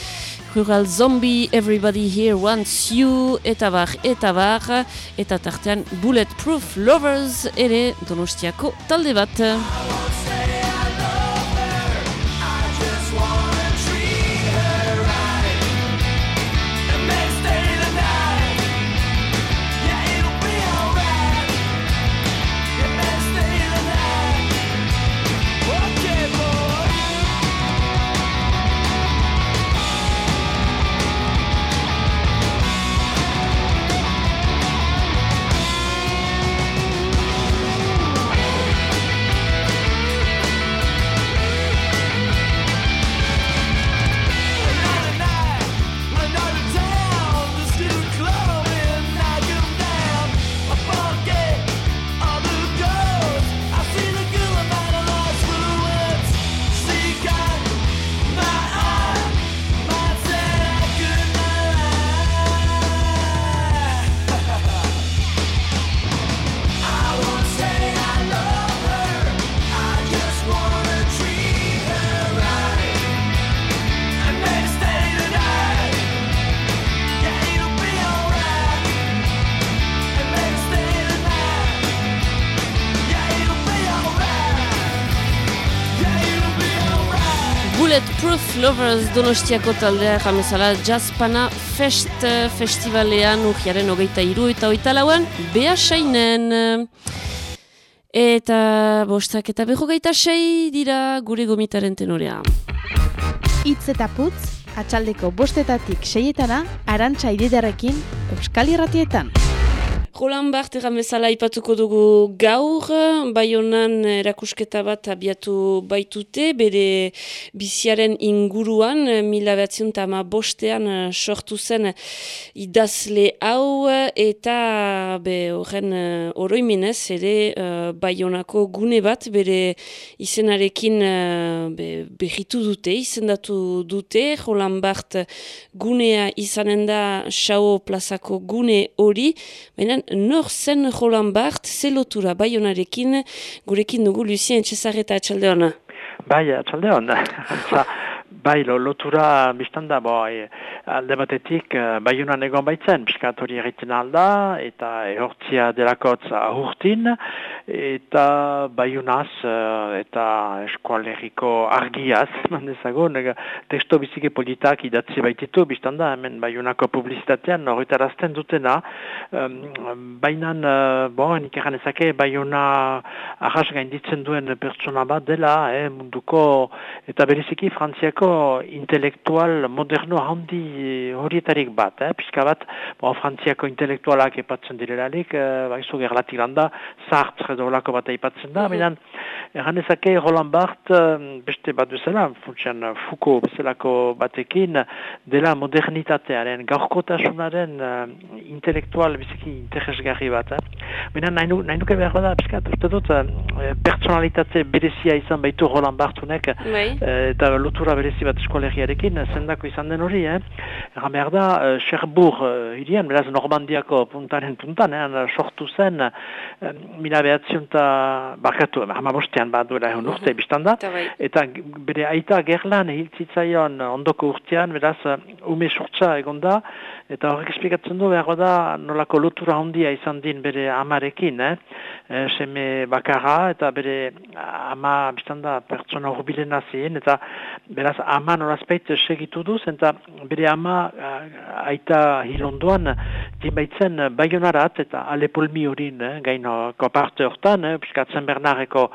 Rural Zombie, Everybody Here Wants You, eta bar, eta bar, eta tartean Bulletproof Lovers ere donostiako talde bat. Lovers donostiako taldea jamezala Jazzpana Fest eh, Festivalean urriaren hogeita iru eta oita lauan behasainen. Eta bostak eta behogeita sei dira gure gomitaren tenorea. Itz eta putz, atxaldeko bostetatik seietana, arantxa ididarekin, Euskal Irratietan. Roland Bart egan bezala ipatuko dugu gaur, baionan erakusketa bat abiatu baitute, bere biziaren inguruan, mila behatzion eta bostean eh, sortu zen idazle hau, eta be, horren eh, oroimenez ere uh, baionako gune bat, bere izenarekin be, behitu dute, izendatu dute, Roland Bart gunea izanen da Sao plazako gune hori, baina nor zen Roland Bart, ze lotura baionarekin, gurekin dugu Lucien Txezarreta atxalde hona. Bai, atxalde hona. <laughs> bai, lo, lotura biztan da, bo, e, alde batetik, uh, baiunan egon baitzen, piskat hori egiten alda, eta ehortzia delakotz ahurtin, eta baiunaz, uh, eta eskualeriko argiaz, <laughs> mandezago, teksto bizike politak idatzi baititu, biztan da, hemen baiunako publizitatean, horretarazten dutena, um, bainan, uh, bo, nik egan ezake, baiuna ahas gainditzen duen pertsona bat dela, eh, munduko, eta beriziki frantziako intelektual moderno handi horietarik bat, eh? pixka bat, bo, frantziako intelektualak epatzen direlalik, eh, baizu gerlatik landa, Sartre edo lako bat eipatzen da, mm -hmm. Egan ezake Roland Barthes eh, beste bat duzela, funtsian Foucault bezalako batekin, dela modernitatearen, gaurkotasunaren uh, intelektual biziki interesgarri bat. Eh? Baina nahi nuke behar da, piskat, uste dut, uh, personalitate berezia izan baitu Roland Barthunek, uh, eta lotura berezi bat eskolegiarekin, zendako izan den hori, eh? Egan behar da, uh, Cherbourg uh, irian, beraz Normandiako puntaren puntan, eh? sortu zen, uh, mila behatziunta, barkatu, hama bostean bat duela egun urte, mm biztan da, eta bere aita gerlan hiltzitzaion ondoko urtean, beraz, ume sortza egon da, eta horrek esplikatzen du behar da nolako lotura handia izan din bere amarekin, eh? E, seme bakarra, eta bere ama, biztan da, pertsona horbilen nazien, eta beraz, ama nolazpeit segitu duz, eta bere ama aita hilondoan, dinbaitzen baionarat, eta alepolmi horin, eh? gainoko parte hortan, eh? piskatzen Bernareko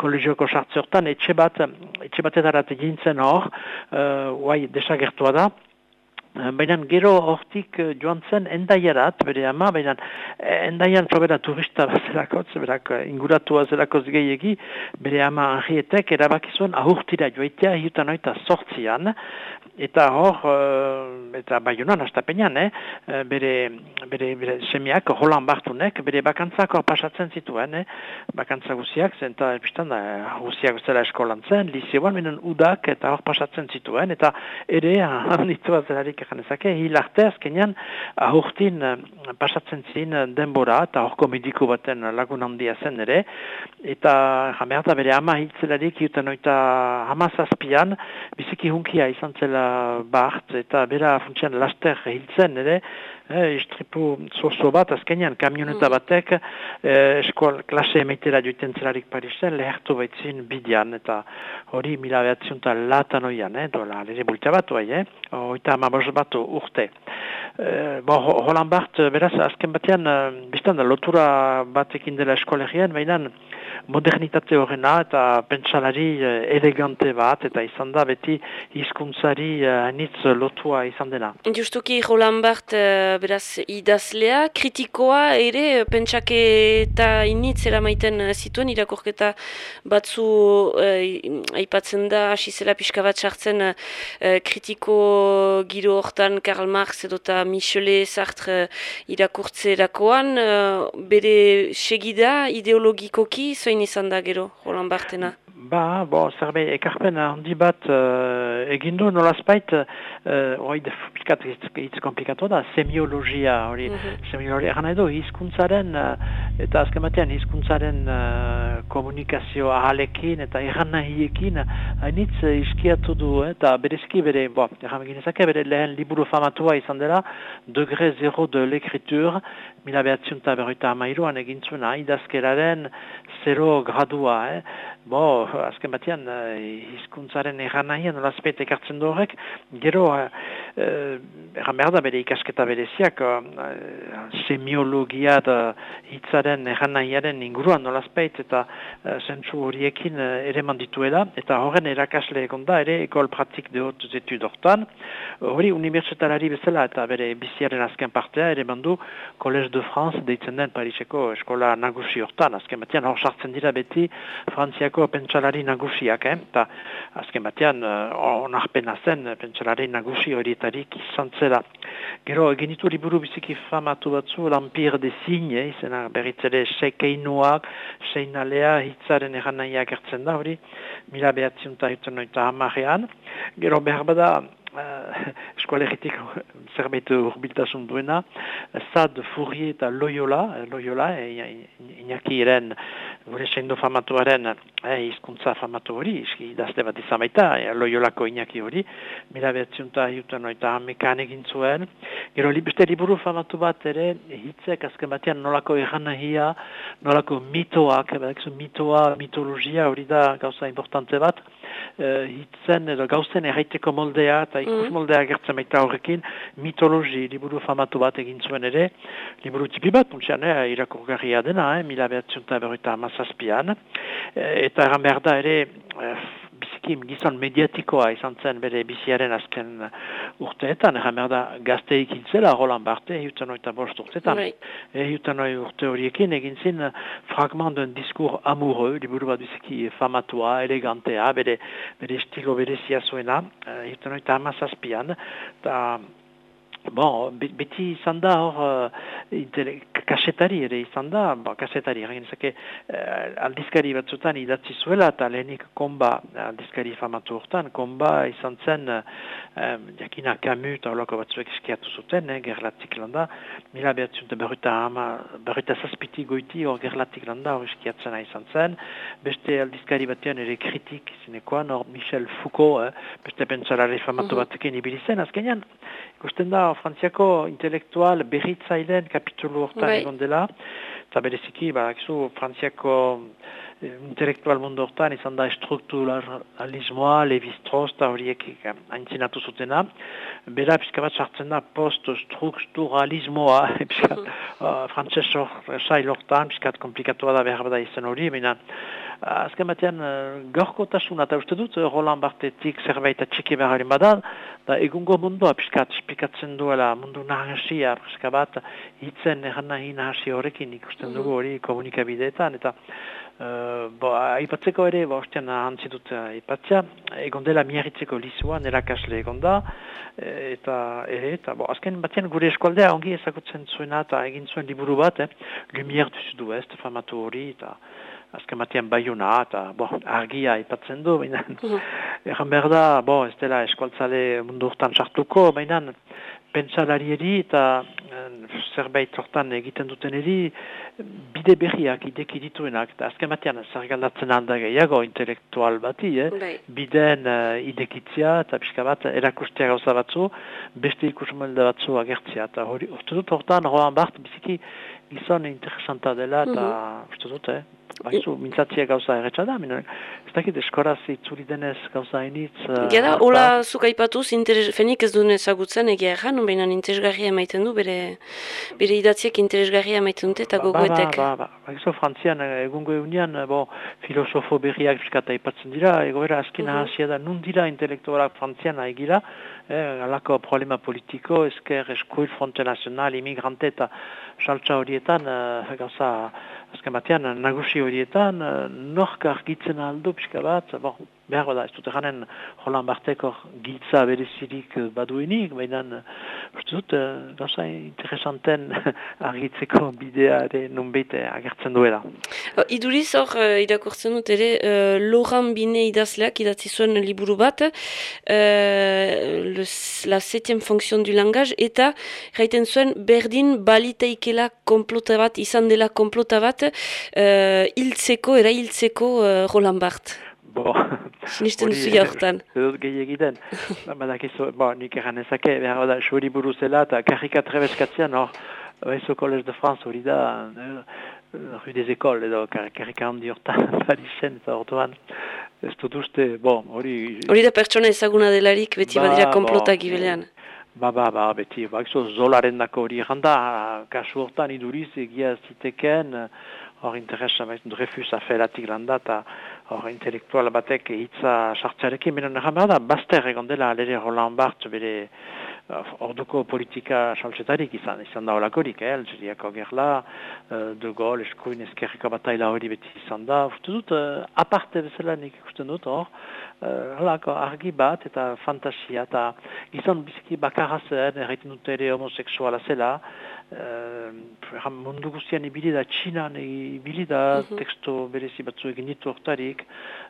kolegioko sartze hortan, etxe bat, etxe batetarat gintzen hor, uh, desagertua da, Eh, baina gero hortik uh, joan zen endaiarat, bere ama, baina eh, endaian probera turista bazelakotz, berak inguratua zelakoz gehiagi, bere ama anrietek erabakizuen ahurtira joaitea hiutan oita sortzian, eta hor, eta baiunan astapenean, eh, bere, bere, bere semiak, holan bartunek, bere bakantzak hor pasatzen zituen, eh, bakantza guziak, zenta, pistan, uh, guziak zela eskolan zen, lizioan, minen udak, eta hor pasatzen zituen, eta ere, <laughs> handitua zelarik egan ezake, hil arte azkenean ahurtin uh, pasatzen zin uh, denbora eta horko mediko baten lagun handia zen ere. Eta jameata bere ama hiltzelarik juten oita hamazazpian biziki hunkia izan zela bart eta bera funtsian laster hiltzen ere eh, istripu zozo bat, azkenean kamioneta mm. batek eh, eskual klase emeitera joiten zelarik Parisen, lehertu baitzin bidian, eta hori mila behatzion eta latan oian, eh, dola, lere bulta bat oai, eh, oita amabos bat urte. Eh, bo, Roland Bart, beraz, azken batean, eh, biztan da, lotura batekin dela eskolegian, behinan, modernitate horrena eta pentsalari uh, elegante bat eta izan da beti hizkuntzari uh, anitz lotua izan dena. Justuki Roland Bart uh, beraz idazlea, kritikoa ere pentsake eta initz eramaiten zituen irakorketa batzu aipatzen da hasi zela pixka bat sartzen kritiko giro hortan Karl Marx edo eta Michelet Sartre irakurtzerakoan bere segida ideologikoki zoin zein izan da gero, Roland Bartena? Ba, bo, zerbait, ekarpen handi bat uh, egindu nolazpait, uh, hori piskat hitz komplikatu da, semiologia, hori, mm -hmm. semiologia, gana edo, hizkuntzaren, uh, eta azken batean, hizkuntzaren uh, komunikazio ahalekin eta erran nahiekin, hainitz uh, iskiatu du, eta berezki bere, bo, erran ezake, bere lehen liburu famatua izan dela, Degré Zero de l'écriture, mila behatziunta berroita amairuan egin zuen, idazkeraren zero gradua, eh? Bo, azken batean, uh, hizkuntzaren erran nahi, nolazpet ekartzen du horrek, gero, uh, erran behar da bere ikasketa bereziak, uh, semiologia da hitzaren erran inguruan nolazpeit, eta uh, zentsu horiekin uh, ere mandituela, eta horren erakasle egon da, ere, ekol pratik de hot zetu dortan, hori unibertsitarari bezala, eta bere biziaren azken partea, ere mandu, Collège de France, deitzen den Pariseko eskola nagusi hortan, azken batean, hor sartzen dira beti, Frantziako pentsalari nagusiak, eh? eta azken batean uh, onarpena zen pentsalari nagusi horietarik izan zela. Gero, genitu liburu biziki famatu batzu, Lampir de Signe, izena berritzere sekeinoak, seinalea, hitzaren eran nahiak ertzen da, hori, mila behatziunta hitzen noita hamarean. Gero, behar bada, <laughs> uh, eskualegitik <laughs> zerbait urbiltasun duena, Sad Furri eta Loyola, Loyola, e, inaki eren, gure seindo famatuaren eh, izkuntza famatu hori, iski idazte bat izan baita, e, Loyolako inaki hori, mila behatziunta hiutan oita hamekan egin zuen. Gero, beste liburu famatu bat ere, hitzek azken batean nolako erran nolako mitoak, mitoa, mitologia hori da gauza importante bat, uh, hitzen edo gauzen erraiteko moldea eta ikus mm. moldea gertzen baita horrekin mitologi liburu famatu bat egin zuen ere liburu tipi bat, puntxean, eh, irakurgarria dena, eh, mila behatziunta berroita amazazpian, eh, eta erran behar da ere biziki gizon mediatikoa izan zen bere biziaren azken urteetan, egan behar da gazteik hiltzela Roland Barte, ehiutan oita bost urteetan. Ehiutan oi urte horiekin egin zin fragment duen diskur amoureux, liburu bat biziki famatua, elegantea, bere, bere estilo bere ziazuena, ehiutan oita amazazpian, eta Bon, beti izan da hor, uh, kasetari ere izan da, bo, kasetari, zake, uh, aldizkari batzutan idatzi zuela, eta lehenik komba aldizkari famatu hortan, komba izan zen, uh, jakina kamu eta holako batzuek eskiatu zuten, eh, gerlatik landa, mila behatziunte berruta ama, berruta zazpiti goiti hor gerlatik landa hor eskiatzena izan zen, beste aldizkari batean ere kritik izinekoan, hor Michel Foucault, eh, beste pentsalare famatu batekin ibilizen, azkenean, ikusten da, frantziako intelektual berritzaileen kapitulu hortan bai. egon dela, eta bereziki, ba, kizu, frantziako eh, intelektual mundu hortan izan da strukturalismoa, Levi-Strauss eta horiek haintzinatu zutena. Bera, pizka bat sartzen da post-strukturalismoa, <laughs> pizka, uh, frantzes sail hortan, pizka komplikatu da behar bada izan hori, baina azken batean uh, gorkotasuna, eta uste dut, Roland Bartetik zerbait atxiki behar badan, da egungo mundua piskat spikatzen duela mundu nahasia, preska bat hitzen erran nahi nahasi horrekin ikusten dugu mm. hori komunikabideetan, eta uh, bo, aipatzeko ere, bo, ostean dut aipatzea, egon dela miarritzeko lizua, nerakasle egon da, eta ere, eta bo, azken batean gure eskualdea ongi ezagutzen zuena, eta egin zuen liburu bat, eh, Lumière du Sud-Ouest, famatu hori, eta azken batean baiuna, eta bo, argia ipatzen du, baina, mm behar da, bo, ez dela eskualtzale mundu urtan sartuko, baina, pentsalari eri eta eh, zerbait hortan egiten duten eri, bide berriak ideki dituenak, eta azken batean, zergaldatzen handa gehiago intelektual bati, eh? Bai. bideen uh, idekitzia, eta pixka bat, erakustea gauza batzu, beste ikusmelda batzu agertzia, eta hori, uste dut hortan, roan bart, biziki, gizon interesanta dela, eta mm uste dut, eh? Baizu, mintzatzia gauza erretxa da, minore. Ez dakit, eskoraz itzuri denez gauza hainitz... Uh, Gera, hola, zuk aipatuz, fenik ez duen ezagutzen egia erran, baina interesgarria emaiten du, bere, bere idatziak interesgarria emaiten dute eta ba, gogoetek. Ba, ba, ba, ba, frantzian, eh, egungo egunean, eh, bo, filosofo berriak fiskata aipatzen dira, egoera askina uh -huh. da, nun dira intelektualak frantzian egira, eh, alako problema politiko, esker, eskuil, fronte nazional, imigrante eta saltza horietan, uh, gauza, azken batean, nagusi horietan, nork argitzen aldo pixka bat, bon, behar bada, ez dut eganen Roland Barteko giltza berezirik baduenik, baina uste dut, gauza interesanten <laughs> argitzeko bidea ere nunbeite agertzen duela. Iduriz hor, uh, irakurtzen dut ere, uh, Laurent Bine idazleak idatzi zuen liburu bat, la septième fonction du langage, eta gaiten zuen berdin baliteikela komplota bat, izan dela komplota bat, uh, hiltzeko, era hiltzeko uh, Roland Bart. Bo, <laughs> Sinisten duzu jaurtan. Zedot gehi egiten. <laughs> Badak izo, bo, nik egan ezake, behar da, xuri buruzela eta karrika trebeskatzean, hor, Baizo Collège de France hori da, Rue des Écoles edo karrika handi hortan <laughs> Parisen eta orduan ez dut uste, bon, hori... Hori da pertsona ezaguna delarik beti Ba, badira bo, konplotak ibelean. Ba, ba, ba, beti, ba, zo, zolaren dako hori eganda, kasu hortan iduriz egia ziteken, hor interesa, maiz, Dreyfus aferatik landa, eta hor intelektual batek hitza sartzarekin, benen egan behar da, bazter egon dela, alere Roland Barthes bere orduko politika saltzetarik izan, izan da holakorik, eh, Algeriako gerla, uh, De Gaulle, eskuin eskerriko bataila hori beti izan da, uste dut, uh, aparte bezala nik ikusten dut hor, uh, halako argi bat eta fantasia, eta gizon biziki bakarra zen, erraiten dute ere homoseksuala zela, uh, mundu guztian ibili da, Txinan ibili da, Mhm. teksto berezi batzu egin ditu hortarik,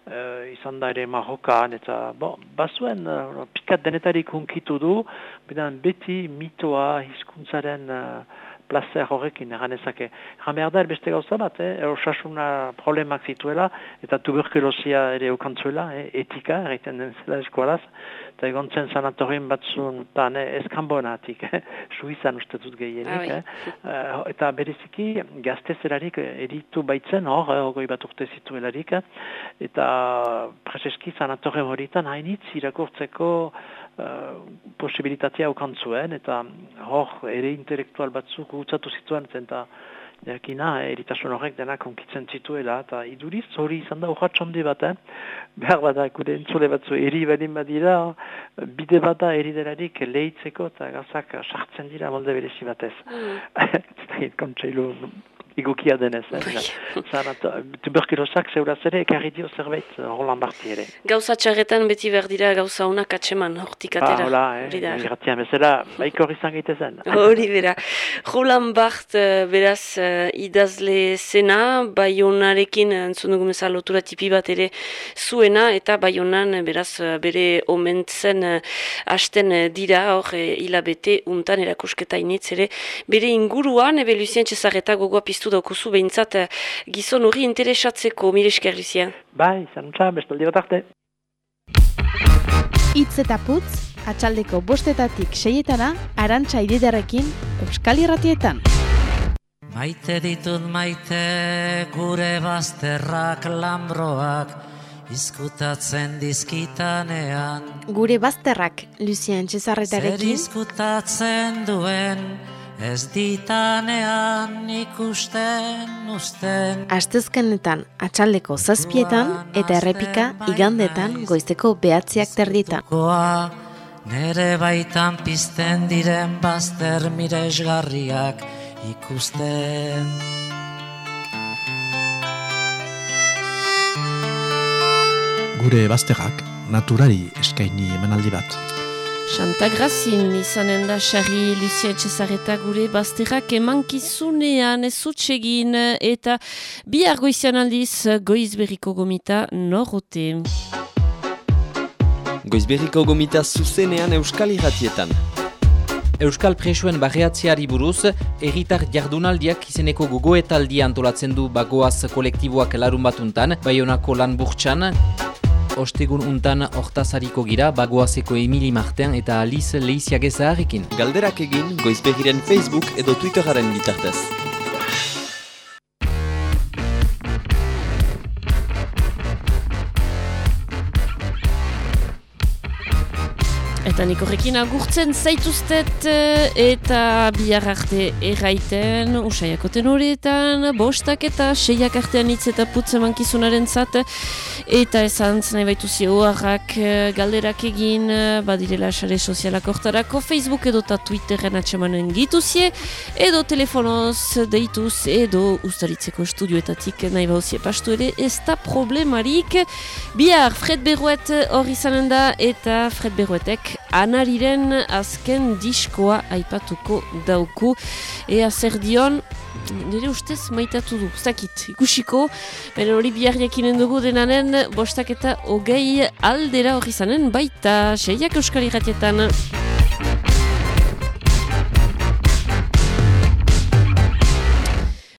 uh, izan da ere Marokan, eta bo, bazuen uh, pikat denetarik hunkitu du, bedan beti mitoa hizkuntzaren uh, placer horrekin eganezake. Egan behar da beste gauza bat, eh? osasuna problemak zituela, eta tuberkulosia ere okantzuela, eh? etika, erraiten den zela eskualaz, eta egon zen sanatorien batzun, eta eh? ez kanbonatik, eh? suizan uste dut gehienik, Ah, eh? Eh, eta bereziki gazte zelarik eritu baitzen hor, eh, hogoi bat urte zituelarik, eh? eta preseski sanatorien horietan hainitz irakurtzeko uh, posibilitatea okantzuen, eta hor ere intelektual batzuk gutzatu zituen, eta jakina, eritasun horrek denak onkitzen zituela, eta iduriz hori izan da urratxondi bat, eh? behar bada gure entzule batzu eri badin badira, bide bada eri delarik lehitzeko eta gazak sartzen dira molde berezi batez. <laughs> Ez da kontseilu igukia denez, eh? Zanato, tuberkulosak zeuraz ere, ekarri dio zerbait eh, Roland Barthes ere. Gauza txarretan beti behar dira gauza honak atseman hortik atera. Ah, hola, eh? Da. Irratian bezala, baiko izan gaitezen. <laughs> Hori bera. Roland Barthes eh, beraz eh, idazle zena, baionarekin eh, entzun dugu lotura tipi bat ere zuena, eta baionan eh, beraz eh, bere omentzen eh, hasten eh, dira, hor eh, hilabete untan erakusketa initz ere, bere inguruan, ebe Lucien Cesareta gogoa piztu daukuzu behintzat eh, gizon hori interesatzeko, mire esker Lucien. Bai, izan txa, bestaldi bat arte. Itz eta putz, atxaldeko bostetatik seietana, arantxa ididarekin, Euskal Irratietan. Maite ditut maite gure bazterrak lambroak izkutatzen dizkitanean Gure bazterrak, Lucien Zer Txezarretarekin, izkutatzen duen ez ditanean ikusten usten astezkenetan atxaldeko zazpietan eta errepika igandetan goizteko behatziak terditan. Goa nere baitan pizten diren bazter miresgarriak ikusten Gure bazterrak naturari eskaini emanaldi bat. Santa Grazin izanen da Xarri Lucia Etxezareta gure bazterrak emankizunean ez utxegin eta bihar goizian aldiz goiz berriko gomita norote. Goizberriko gomita zuzenean Euskal Irratietan. Euskal presoen barreatzeari buruz, erritar jardunaldiak izeneko gogoetaldia antolatzen du bagoaz kolektiboak larun batuntan, Baionako lan burtsan, Ostegun untan hortazariko gira bagoazeko Emili Marten eta Alice Leiziagezaharekin. Galderak egin Goizberriren Facebook edo Twitteraren bitartez. Eta nik horrekin agurtzen zaituztet eh, eta bihar arte erraiten, usaiakoten horietan, bostak eta seiak artean hitz eta putz emankizunaren zat, eta esan nahi baitu zioarrak eh, galderak egin, eh, badirela sare sozialak hortarako, Facebook edo eta Twitteren atsemanen gituzie, edo telefonoz deituz, edo ustaritzeko estudioetatik nahi bauzie pastu ere, ez da problemarik. Bihar, Fred Berruet hor izanen da, eta Fred Berruetek anariren azken diskoa aipatuko dauku. Ea zer dion, nire ustez maitatu du, zakit, ikusiko, baina hori bihar jakinen dugu denanen, bostak eta hogei aldera hori zanen, baita, seiak euskal irratietan.